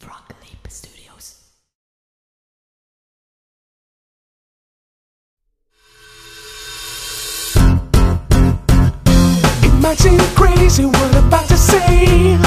Frog Leap Studios. It crazy what I'm about to say.